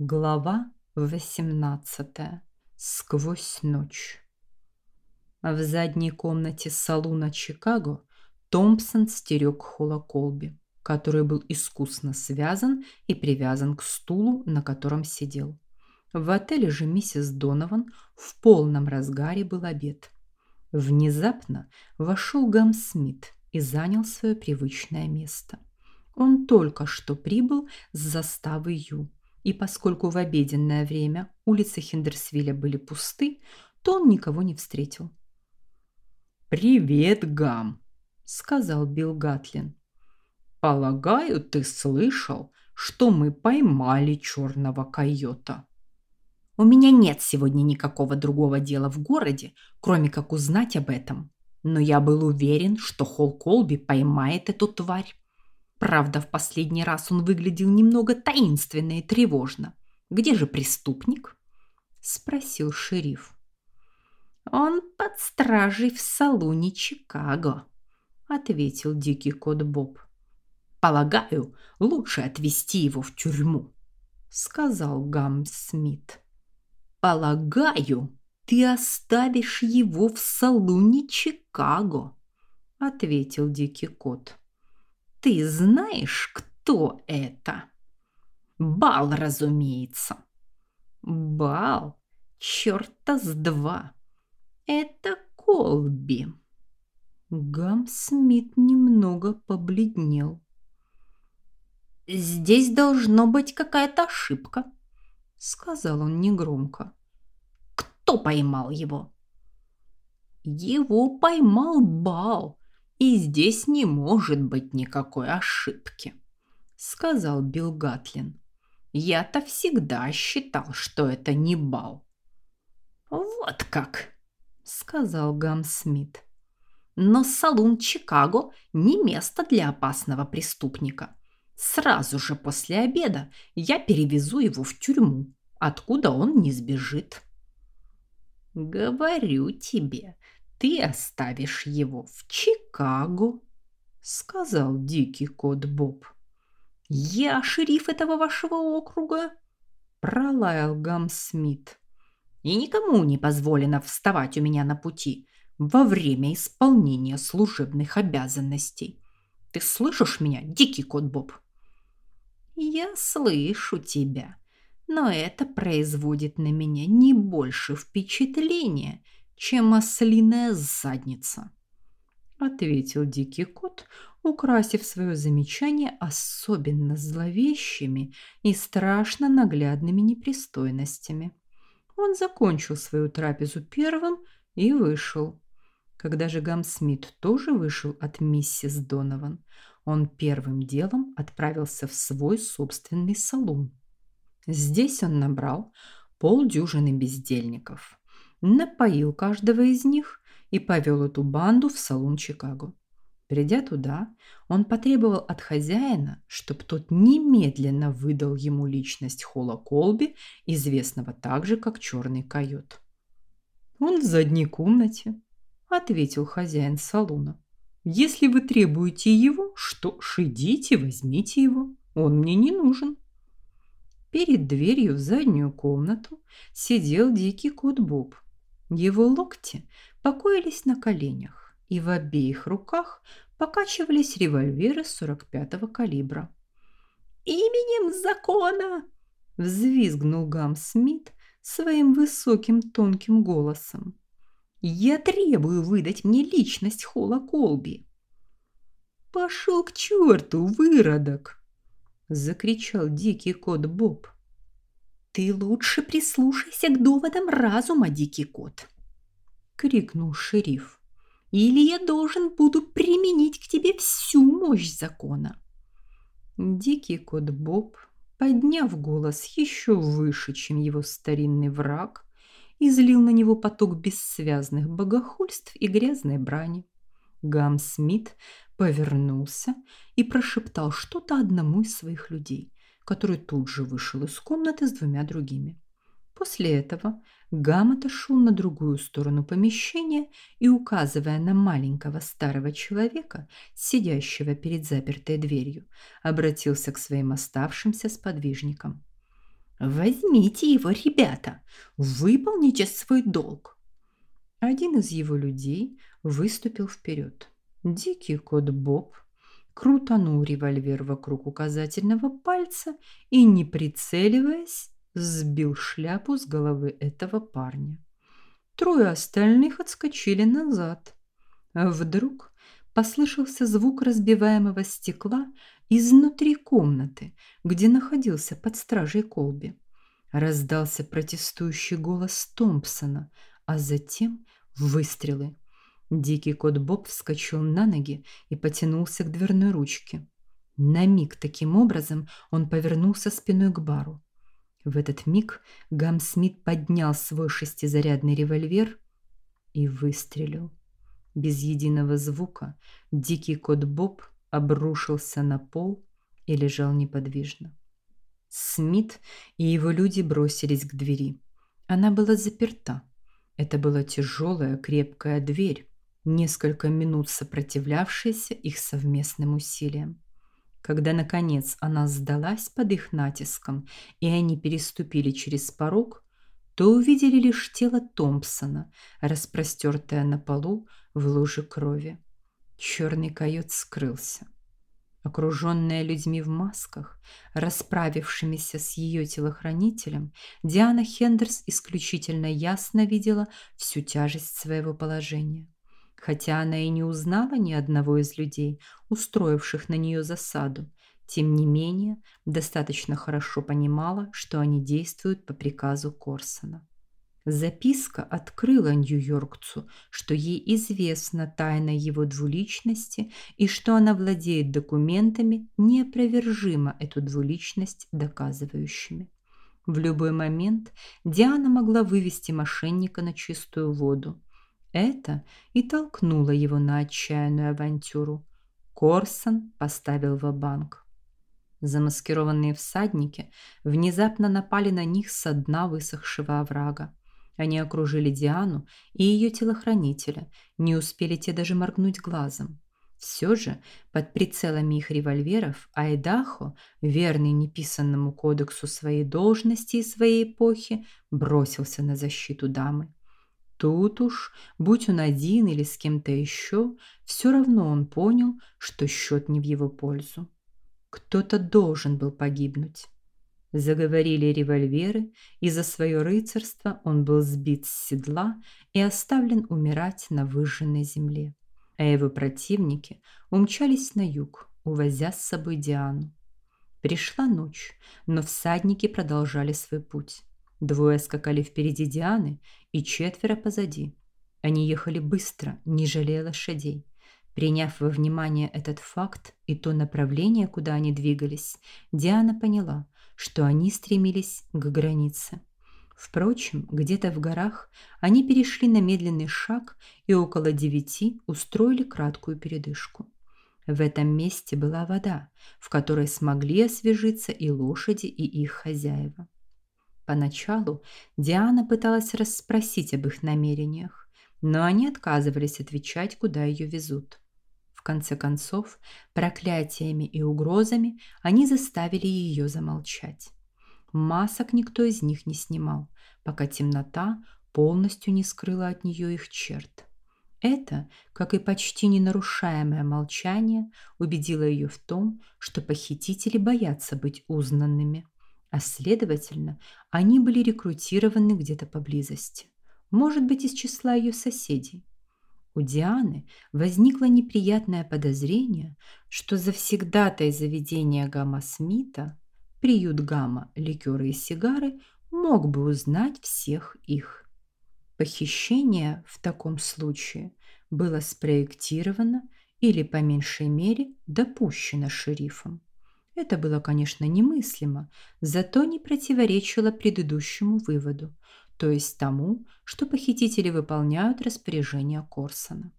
Глава 18. Сквозь ночь. В задней комнате салуна Чикаго Томпсон стерег Холла Колби, который был искусно связан и привязан к стулу, на котором сидел. В отеле же миссис Донован в полном разгаре был обед. Внезапно вошел Гам Смит и занял свое привычное место. Он только что прибыл с заставы Ю и поскольку в обеденное время улицы Хендерсвилля были пусты, то он никого не встретил. «Привет, Гам», — сказал Билл Гатлин. «Полагаю, ты слышал, что мы поймали черного койота». «У меня нет сегодня никакого другого дела в городе, кроме как узнать об этом. Но я был уверен, что Холл Колби поймает эту тварь. Правда, в последний раз он выглядел немного таинственно и тревожно. Где же преступник? спросил шериф. Он под стражей в салоне Чикаго, ответил дикий кот Боб. Полагаю, лучше отвезти его в тюрьму, сказал Гам Смит. Полагаю, ты оставишь его в салоне Чикаго, ответил дикий кот. Ты знаешь, кто это? Бал, разумеется. Бал? Чёрта с два. Это Колби. Гам Смит немного побледнел. Здесь должно быть какая-то ошибка, сказал он негромко. Кто поймал его? Его поймал Бал. И здесь не может быть никакой ошибки, сказал Билл Гатлин. Я-то всегда считал, что это не бал. Вот как, сказал Гам Смит. Но салон Чикаго не место для опасного преступника. Сразу же после обеда я перевезу его в тюрьму, откуда он не сбежит. Говорю тебе, ты оставишь его в Чикаго, сказал дикий кот Боб. Я шериф этого вашего округа, пролаял Гам Смит. И никому не позволено вставать у меня на пути во время исполнения служебных обязанностей. Ты слышишь меня, дикий кот Боб? Я слышу тебя, но это производит на меня не больше впечатления, чем ослиная задница, ответил дикий кот, украсив свое замечание особенно зловещими и страшно наглядными непристойностями. Он закончил свою трапезу первым и вышел. Когда же Гам Смит тоже вышел от миссис Донован, он первым делом отправился в свой собственный салон. Здесь он набрал полдюжины бездельников напоил каждого из них и повел эту банду в салон Чикаго. Придя туда, он потребовал от хозяина, чтобы тот немедленно выдал ему личность Холла Колби, известного также как Черный койот. «Он в задней комнате», – ответил хозяин салона. «Если вы требуете его, что ж, идите, возьмите его. Он мне не нужен». Перед дверью в заднюю комнату сидел дикий кот Боб – его локти покоились на коленях, и в обеих руках покачивались револьверы 45-го калибра. «Именем закона!» – взвизгнул Гам Смит своим высоким тонким голосом. «Я требую выдать мне личность Холла Колби!» «Пошел к черту, выродок!» – закричал дикий кот Боб. «Ты лучше прислушайся к доводам разума, дикий кот!» — крикнул шериф. «Или я должен буду применить к тебе всю мощь закона!» Дикий кот Боб, подняв голос еще выше, чем его старинный враг, излил на него поток бессвязных богохульств и грязной брани. Гам Смит повернулся и прошептал что-то одному из своих людей, который тут же вышел из комнаты с двумя другими. После этого Гам отошел на другую сторону помещения и, указывая на маленького старого человека, сидящего перед запертой дверью, обратился к своим оставшимся сподвижникам. Возьмите его, ребята, выполните свой долг. Один из его людей выступил вперед. Дикий кот Боб крутанул револьвер вокруг указательного пальца и, не прицеливаясь, сбил шляпу с головы этого парня. Трое остальных отскочили назад. Вдруг послышался звук разбиваемого стекла изнутри комнаты, где находился под стражей Колби. Раздался протестующий голос Томпсона, а затем выстрелы. Дикий кот Боб вскочил на ноги и потянулся к дверной ручке. На миг таким образом он повернулся спиной к бару. В этот миг Гам Смит поднял свой шестизарядный револьвер и выстрелил. Без единого звука дикий кот Боб обрушился на пол и лежал неподвижно. Смит и его люди бросились к двери. Она была заперта. Это была тяжелая, крепкая дверь, несколько минут сопротивлявшаяся их совместным усилиям. Когда, наконец, она сдалась под их натиском, и они переступили через порог, то увидели лишь тело Томпсона, распростертое на полу в луже крови. Черный койот скрылся. Окруженная людьми в масках, расправившимися с ее телохранителем, Диана Хендерс исключительно ясно видела всю тяжесть своего положения хотя она и не узнала ни одного из людей, устроивших на нее засаду. Тем не менее, достаточно хорошо понимала, что они действуют по приказу Корсона. Записка открыла Нью-Йоркцу, что ей известна тайна его двуличности и что она владеет документами, неопровержимо эту двуличность доказывающими. В любой момент Диана могла вывести мошенника на чистую воду. Это и толкнуло его на отчаянную авантюру. Корсон поставил в банк Замаскированные всадники внезапно напали на них с дна высохшего оврага. Они окружили Диану и ее телохранителя, не успели те даже моргнуть глазом. Все же под прицелами их револьверов Айдахо, верный неписанному кодексу своей должности и своей эпохи, бросился на защиту дамы. Тут уж, будь он один или с кем-то еще, все равно он понял, что счет не в его пользу. Кто-то должен был погибнуть. Заговорили револьверы, и за свое рыцарство он был сбит с седла и оставлен умирать на выжженной земле. А его противники умчались на юг, увозя с собой Диану. Пришла ночь, но всадники продолжали свой путь. Двое скакали впереди Дианы и четверо позади. Они ехали быстро, не жалея лошадей. Приняв во внимание этот факт и то направление, куда они двигались, Диана поняла, что они стремились к границе. Впрочем, где-то в горах они перешли на медленный шаг и около девяти устроили краткую передышку. В этом месте была вода, в которой смогли освежиться и лошади, и их хозяева. Поначалу Диана пыталась расспросить об их намерениях, но они отказывались отвечать, куда ее везут. В конце концов, проклятиями и угрозами они заставили ее замолчать. Масок никто из них не снимал, пока темнота полностью не скрыла от нее их черт. Это, как и почти ненарушаемое молчание, убедило ее в том, что похитители боятся быть узнанными а следовательно, они были рекрутированы где-то поблизости, может быть, из числа ее соседей. У Дианы возникло неприятное подозрение, что завсегдатай заведения Гамма Смита, приют Гамма, ликеры и сигары, мог бы узнать всех их. Похищение в таком случае было спроектировано или, по меньшей мере, допущено шерифом. Это было, конечно, немыслимо, зато не противоречило предыдущему выводу, то есть тому, что похитители выполняют распоряжения Корсона.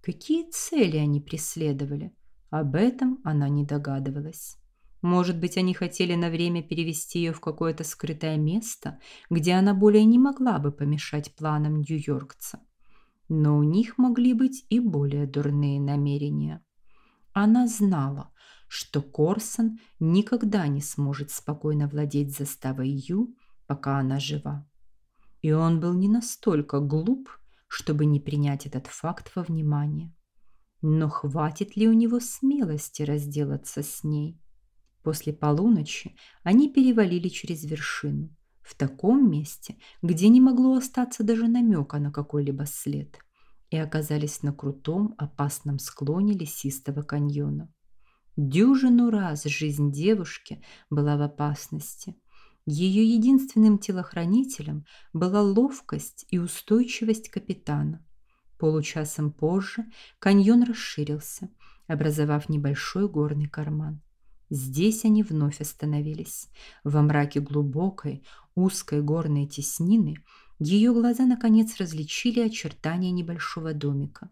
Какие цели они преследовали? Об этом она не догадывалась. Может быть, они хотели на время перевести ее в какое-то скрытое место, где она более не могла бы помешать планам Нью-Йоркца. Но у них могли быть и более дурные намерения. Она знала, что Корсон никогда не сможет спокойно владеть заставой Ю, пока она жива. И он был не настолько глуп, чтобы не принять этот факт во внимание. Но хватит ли у него смелости разделаться с ней? После полуночи они перевалили через вершину, в таком месте, где не могло остаться даже намека на какой-либо след, и оказались на крутом, опасном склоне лесистого каньона. Дюжину раз жизнь девушки была в опасности. Ее единственным телохранителем была ловкость и устойчивость капитана. Получасом позже каньон расширился, образовав небольшой горный карман. Здесь они вновь остановились. Во мраке глубокой, узкой горной теснины ее глаза наконец различили очертания небольшого домика.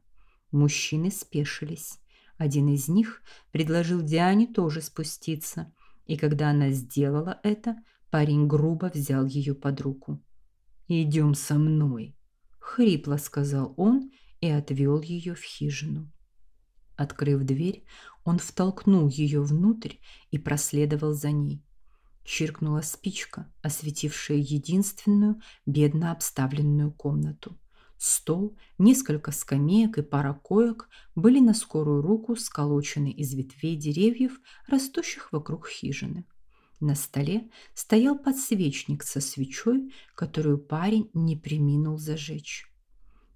Мужчины спешились. Один из них предложил Диане тоже спуститься, и когда она сделала это, парень грубо взял ее под руку. «Идем со мной», — хрипло сказал он и отвел ее в хижину. Открыв дверь, он втолкнул ее внутрь и проследовал за ней. Чиркнула спичка, осветившая единственную бедно обставленную комнату. Стол, несколько скамеек и пара коек были на скорую руку сколочены из ветвей деревьев, растущих вокруг хижины. На столе стоял подсвечник со свечой, которую парень не преминул зажечь.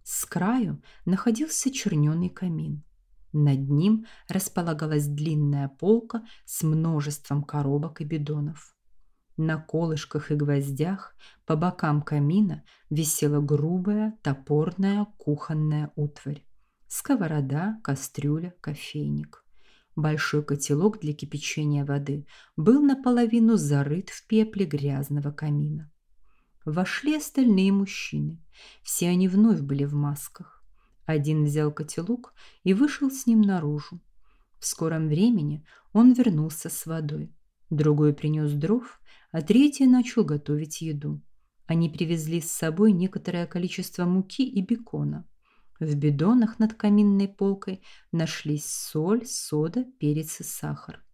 С краю находился чернёный камин. Над ним располагалась длинная полка с множеством коробок и бидонов. На колышках и гвоздях по бокам камина висела грубая топорная кухонная утварь. Сковорода, кастрюля, кофейник. Большой котелок для кипячения воды был наполовину зарыт в пепле грязного камина. Вошли остальные мужчины. Все они вновь были в масках. Один взял котелок и вышел с ним наружу. В скором времени он вернулся с водой. Другой принес дров, а третий начал готовить еду. Они привезли с собой некоторое количество муки и бекона. В бидонах над каминной полкой нашлись соль, сода, перец и сахар.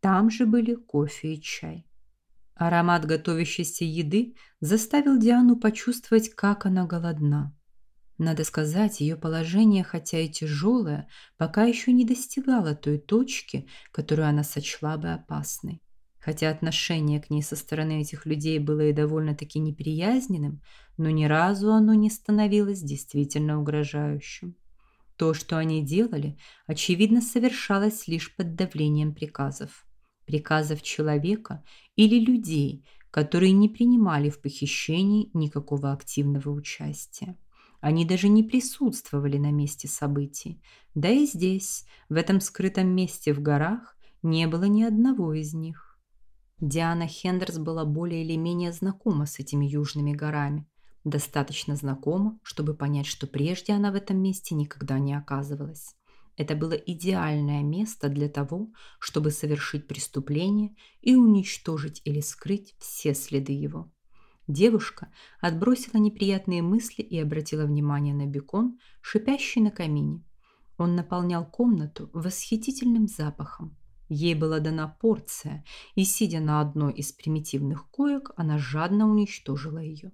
Там же были кофе и чай. Аромат готовящейся еды заставил Диану почувствовать, как она голодна. Надо сказать, ее положение, хотя и тяжелое, пока еще не достигало той точки, которую она сочла бы опасной. Хотя отношение к ней со стороны этих людей было и довольно-таки неприязненным, но ни разу оно не становилось действительно угрожающим. То, что они делали, очевидно, совершалось лишь под давлением приказов. Приказов человека или людей, которые не принимали в похищении никакого активного участия. Они даже не присутствовали на месте событий. Да и здесь, в этом скрытом месте в горах, не было ни одного из них. Диана Хендерс была более или менее знакома с этими южными горами. Достаточно знакома, чтобы понять, что прежде она в этом месте никогда не оказывалась. Это было идеальное место для того, чтобы совершить преступление и уничтожить или скрыть все следы его. Девушка отбросила неприятные мысли и обратила внимание на бекон, шипящий на камине. Он наполнял комнату восхитительным запахом. Ей была дана порция, и сидя на одной из примитивных коек, она жадно уничтожила ее.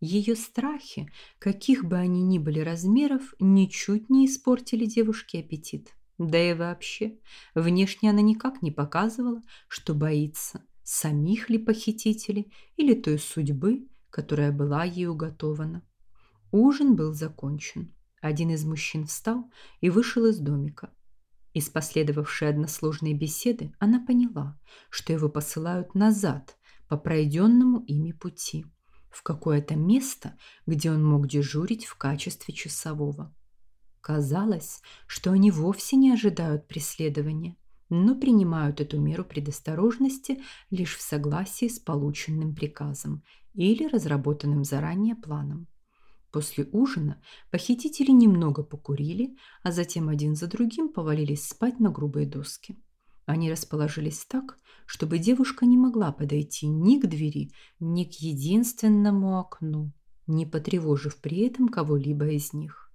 Ее страхи, каких бы они ни были размеров, ничуть не испортили девушке аппетит. Да и вообще, внешне она никак не показывала, что боится самих ли похитителей или той судьбы, которая была ей уготована. Ужин был закончен. Один из мужчин встал и вышел из домика. Из последовавшей односложной беседы она поняла, что его посылают назад по пройденному ими пути, в какое-то место, где он мог дежурить в качестве часового. Казалось, что они вовсе не ожидают преследования, но принимают эту меру предосторожности лишь в согласии с полученным приказом или разработанным заранее планом. После ужина похитители немного покурили, а затем один за другим повалились спать на грубые доски. Они расположились так, чтобы девушка не могла подойти ни к двери, ни к единственному окну, не потревожив при этом кого-либо из них.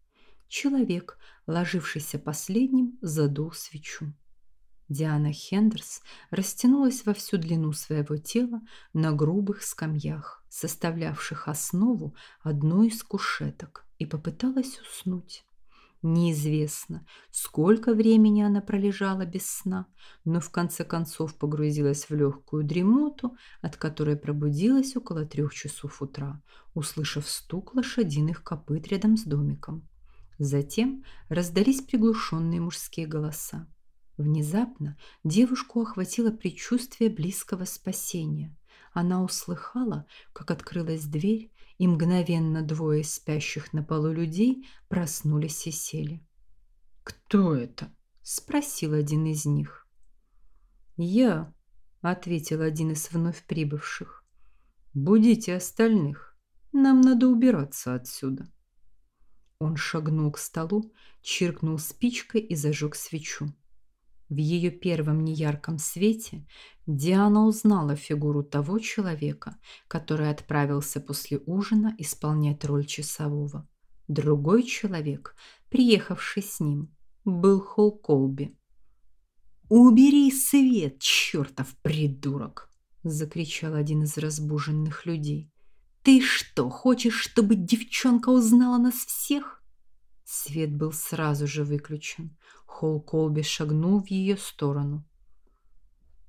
Человек, ложившийся последним, задул свечу. Диана Хендерс растянулась во всю длину своего тела на грубых скамьях, составлявших основу одной из кушеток, и попыталась уснуть. Неизвестно, сколько времени она пролежала без сна, но в конце концов погрузилась в легкую дремоту, от которой пробудилась около трех часов утра, услышав стук лошадиных копыт рядом с домиком. Затем раздались приглушенные мужские голоса. Внезапно девушку охватило предчувствие близкого спасения. Она услыхала, как открылась дверь, и мгновенно двое спящих на полу людей проснулись и сели. «Кто это?» – спросил один из них. «Я», – ответил один из вновь прибывших. «Будите остальных. Нам надо убираться отсюда». Он шагнул к столу, чиркнул спичкой и зажег свечу. В ее первом неярком свете Диана узнала фигуру того человека, который отправился после ужина исполнять роль часового. Другой человек, приехавший с ним, был Холл Колби. «Убери свет, чертов придурок!» – закричал один из разбуженных людей. «Ты что, хочешь, чтобы девчонка узнала нас всех?» Свет был сразу же выключен. Холл Колби шагнул в ее сторону.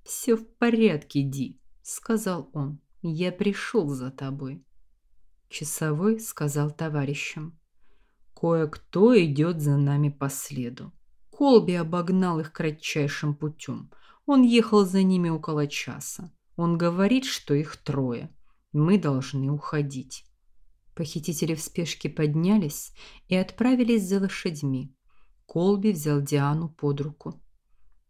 «Все в порядке, Ди», — сказал он. «Я пришел за тобой». Часовой сказал товарищам. «Кое-кто идет за нами по следу. Колби обогнал их кратчайшим путем. Он ехал за ними около часа. Он говорит, что их трое. Мы должны уходить». Похитители в спешке поднялись и отправились за лошадьми. Колби взял Диану под руку.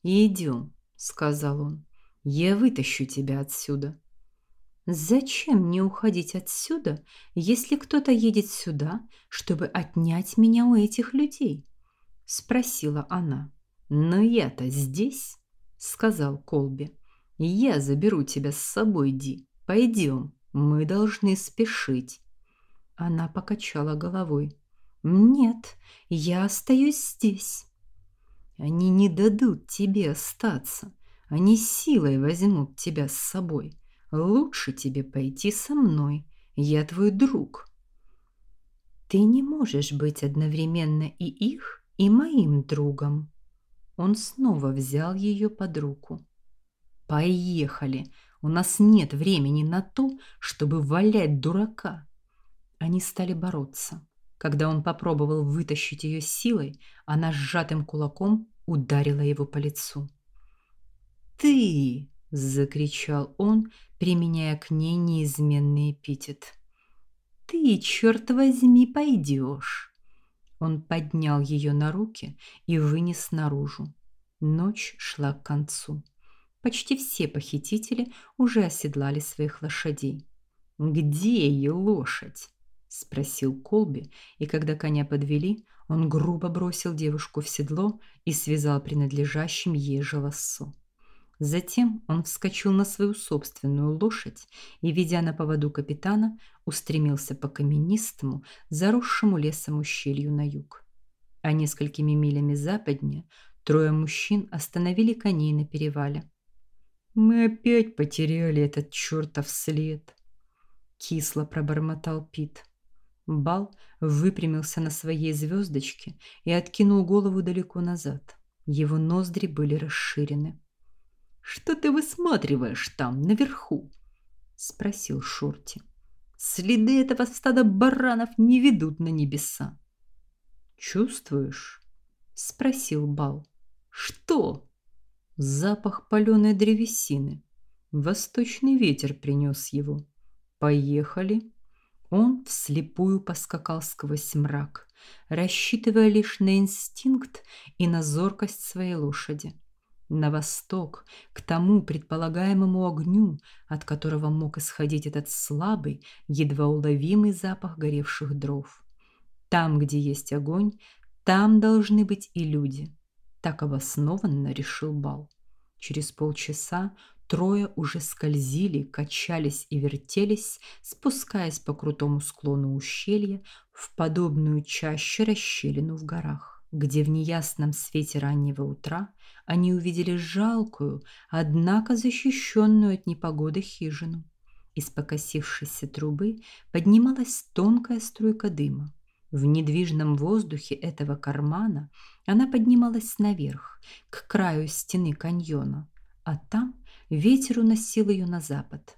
«Идем», — сказал он. «Я вытащу тебя отсюда». «Зачем мне уходить отсюда, если кто-то едет сюда, чтобы отнять меня у этих людей?» — спросила она. «Но я-то здесь», — сказал Колби. «Я заберу тебя с собой, Ди. Пойдем, мы должны спешить». Она покачала головой. «Нет, я остаюсь здесь». «Они не дадут тебе остаться. Они силой возьмут тебя с собой. Лучше тебе пойти со мной. Я твой друг». «Ты не можешь быть одновременно и их, и моим другом». Он снова взял ее под руку. «Поехали. У нас нет времени на то, чтобы валять дурака». Они стали бороться. Когда он попробовал вытащить ее силой, она сжатым кулаком ударила его по лицу. «Ты!» – закричал он, применяя к ней неизменный эпитет. «Ты, черт возьми, пойдешь!» Он поднял ее на руки и вынес наружу. Ночь шла к концу. Почти все похитители уже оседлали своих лошадей. «Где ее лошадь?» Спросил Колби, и когда коня подвели, он грубо бросил девушку в седло и связал принадлежащим ей же лассо. Затем он вскочил на свою собственную лошадь и, ведя на поводу капитана, устремился по каменистому, заросшему лесом ущелью на юг. А несколькими милями западнее трое мужчин остановили коней на перевале. «Мы опять потеряли этот чертов след», — кисло пробормотал Пит. Бал выпрямился на своей звездочке и откинул голову далеко назад. Его ноздри были расширены. «Что ты высматриваешь там, наверху?» — спросил Шорти. «Следы этого стада баранов не ведут на небеса». «Чувствуешь?» — спросил Бал. «Что?» «Запах паленой древесины. Восточный ветер принес его. Поехали». Он вслепую поскакал сквозь мрак, рассчитывая лишь на инстинкт и на зоркость своей лошади. На восток, к тому предполагаемому огню, от которого мог исходить этот слабый, едва уловимый запах горевших дров. Там, где есть огонь, там должны быть и люди. Так обоснованно решил Бал. Через полчаса Трое уже скользили, качались и вертелись, спускаясь по крутому склону ущелья в подобную чаще расщелину в горах, где в неясном свете раннего утра они увидели жалкую, однако защищенную от непогоды хижину. Из покосившейся трубы поднималась тонкая струйка дыма. В недвижном воздухе этого кармана она поднималась наверх, к краю стены каньона, а там ветер уносил ее на запад.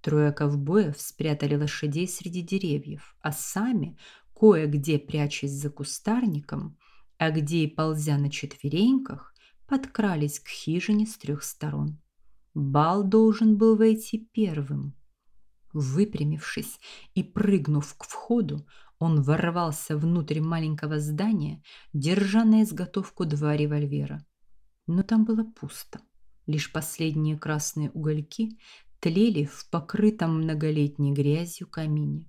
Трое ковбоев спрятали лошадей среди деревьев, а сами, кое-где прячась за кустарником, а где и ползя на четвереньках, подкрались к хижине с трех сторон. Бал должен был войти первым. Выпрямившись и прыгнув к входу, он ворвался внутрь маленького здания, держа на изготовку два револьвера. Но там было пусто. Лишь последние красные угольки тлели в покрытом многолетней грязью камине.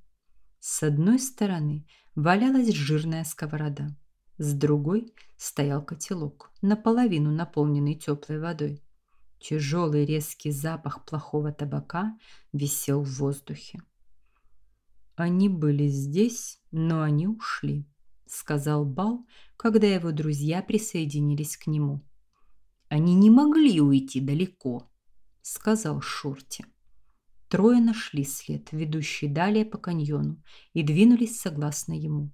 С одной стороны валялась жирная сковорода, с другой стоял котелок, наполовину наполненный теплой водой. Тяжелый резкий запах плохого табака висел в воздухе. Они были здесь, но они ушли, сказал Бал, когда его друзья присоединились к нему. Они не могли уйти далеко, сказал Шурти. Трое нашли след, ведущий далее по каньону, и двинулись согласно ему.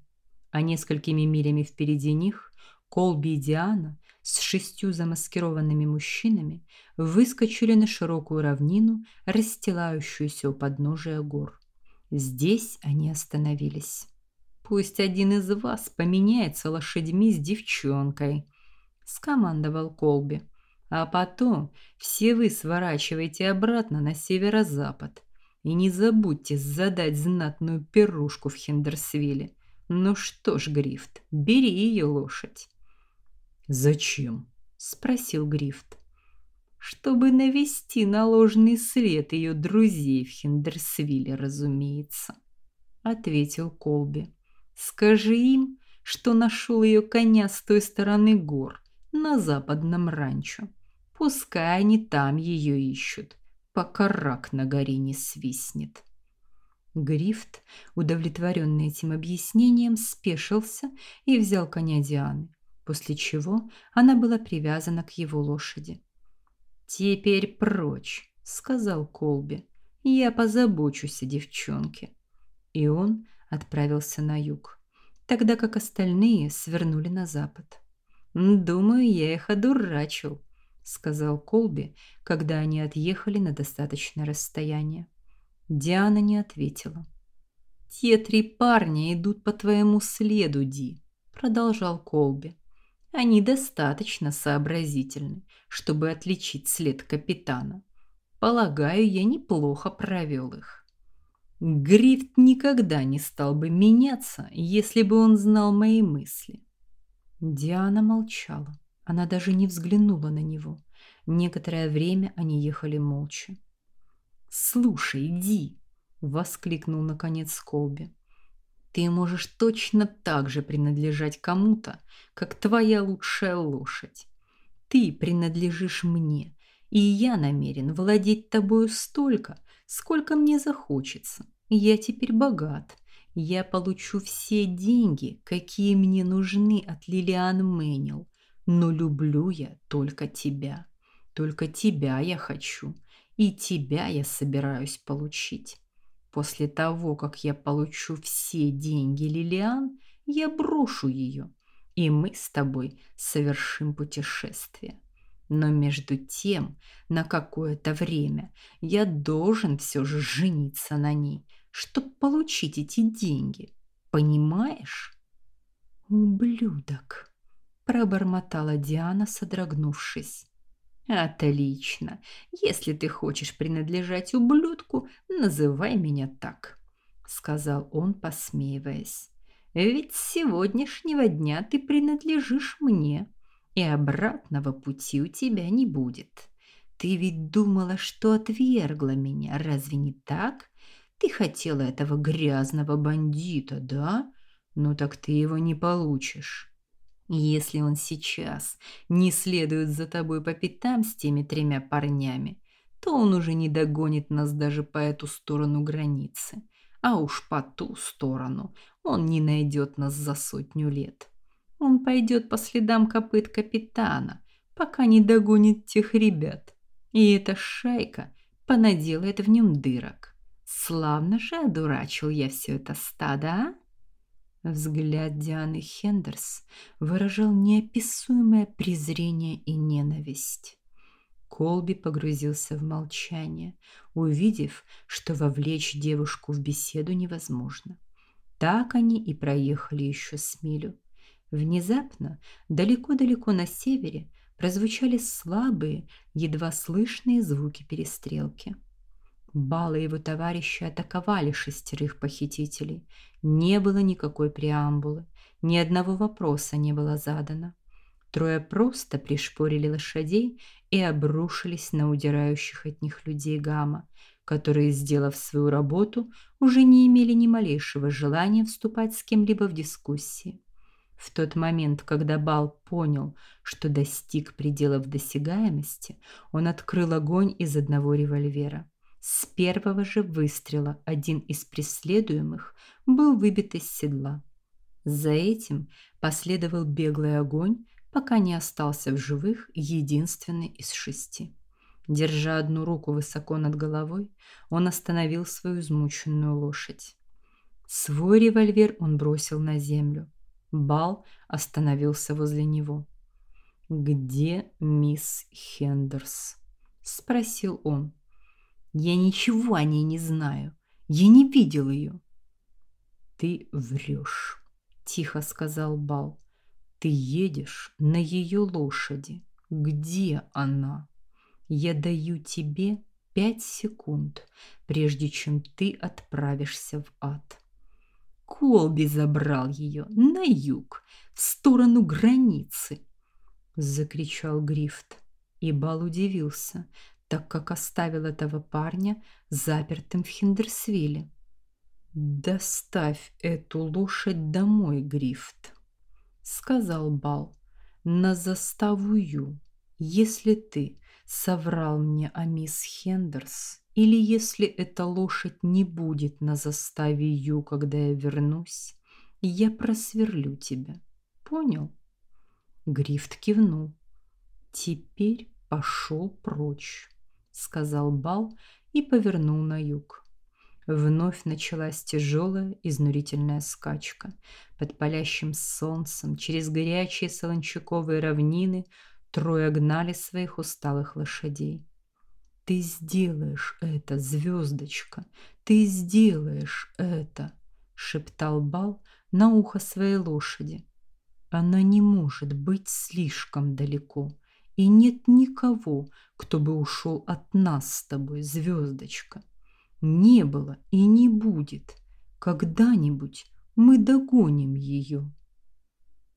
А несколькими милями впереди них Колби и Диана с шестью замаскированными мужчинами выскочили на широкую равнину, расстилающуюся у подножия гор. Здесь они остановились. Пусть один из вас поменяется лошадьми с девчонкой, скомандовал Колби. А потом все вы сворачивайте обратно на северо-запад. И не забудьте задать знатную пирушку в Хендерсвилле. Ну что ж, Грифт, бери ее лошадь. Зачем? спросил Грифт. Чтобы навести на ложный след ее друзей в Хендерсвилле, разумеется, ответил Колби. Скажи им, что нашел ее коня с той стороны гор, на западном ранчо. Пускай они там ее ищут, пока рак на горе не свистнет. Грифт, удовлетворенный этим объяснением, спешился и взял коня Дианы после чего она была привязана к его лошади. «Теперь прочь», — сказал Колби. «Я позабочусь о девчонке». И он отправился на юг, тогда как остальные свернули на запад. «Думаю, я их одурачил», — сказал Колби, когда они отъехали на достаточное расстояние. Диана не ответила. «Те три парня идут по твоему следу, Ди», — продолжал Колби. Они достаточно сообразительны, чтобы отличить след капитана. Полагаю, я неплохо провел их. Грифт никогда не стал бы меняться, если бы он знал мои мысли. Диана молчала. Она даже не взглянула на него. Некоторое время они ехали молча. "Слушай, иди", воскликнул наконец Колби. Ты можешь точно так же принадлежать кому-то, как твоя лучшая лошадь. Ты принадлежишь мне, и я намерен владеть тобою столько, сколько мне захочется. Я теперь богат. Я получу все деньги, какие мне нужны от Лилиан Мэнил, но люблю я только тебя. Только тебя я хочу, и тебя я собираюсь получить. После того, как я получу все деньги Лилиан, я брошу ее, и мы с тобой совершим путешествие. Но между тем, на какое-то время я должен все же жениться на ней, чтобы получить эти деньги. Понимаешь? Ублюдок, пробормотала Диана, содрогнувшись. Отлично. Если ты хочешь принадлежать ублюдку, называй меня так, сказал он, посмеиваясь. Ведь с сегодняшнего дня ты принадлежишь мне, и обратного пути у тебя не будет. Ты ведь думала, что отвергла меня, разве не так? Ты хотела этого грязного бандита, да? Ну так ты его не получишь. Если он сейчас не следует за тобой по пятам с теми тремя парнями, то он уже не догонит нас даже по эту сторону границы. А уж по ту сторону он не найдет нас за сотню лет. Он пойдет по следам копыт капитана, пока не догонит тех ребят. И эта шайка понаделает в нем дырок. Славно же одурачил я все это стадо, а? Взгляд Дианы Хендерс выражал неописуемое презрение и ненависть. Колби погрузился в молчание, увидев, что вовлечь девушку в беседу невозможно. Так они и проехали еще с милю. Внезапно, далеко-далеко на севере, прозвучали слабые, едва слышные звуки перестрелки. Бал и его товарищи атаковали шестерых похитителей. Не было никакой преамбулы, ни одного вопроса не было задано. Трое просто пришпорили лошадей и обрушились на удирающих от них людей Гамма, которые, сделав свою работу, уже не имели ни малейшего желания вступать с кем-либо в дискуссии. В тот момент, когда Бал понял, что достиг пределов досягаемости, он открыл огонь из одного револьвера. С первого же выстрела один из преследуемых был выбит из седла. За этим последовал беглый огонь, пока не остался в живых единственный из шести. Держа одну руку высоко над головой, он остановил свою измученную лошадь. Свой револьвер он бросил на землю. Бал остановился возле него. "Где мисс Хендерс?" спросил он. Я ничего о ней не знаю. Я не видел ее. Ты врешь, тихо сказал Бал. Ты едешь на ее лошади. Где она? Я даю тебе пять секунд, прежде чем ты отправишься в ад. Колби забрал ее на юг, в сторону границы, закричал Грифт. И Бал удивился, так как оставил этого парня запертым в Хиндерсвилле. Доставь эту лошадь домой, Грифт, сказал Бал. На заставу Ю. Если ты соврал мне о мисс Хендерс, или если эта лошадь не будет на заставе Ю, когда я вернусь, я просверлю тебя. Понял? Грифт кивнул. Теперь пошел прочь сказал Бал и повернул на юг. Вновь началась тяжелая, изнурительная скачка. Под палящим солнцем через горячие солончаковые равнины трое гнали своих усталых лошадей. Ты сделаешь это, звездочка, ты сделаешь это, шептал Бал на ухо своей лошади. Она не может быть слишком далеко и нет никого, кто бы ушел от нас с тобой, звездочка. Не было и не будет. Когда-нибудь мы догоним ее.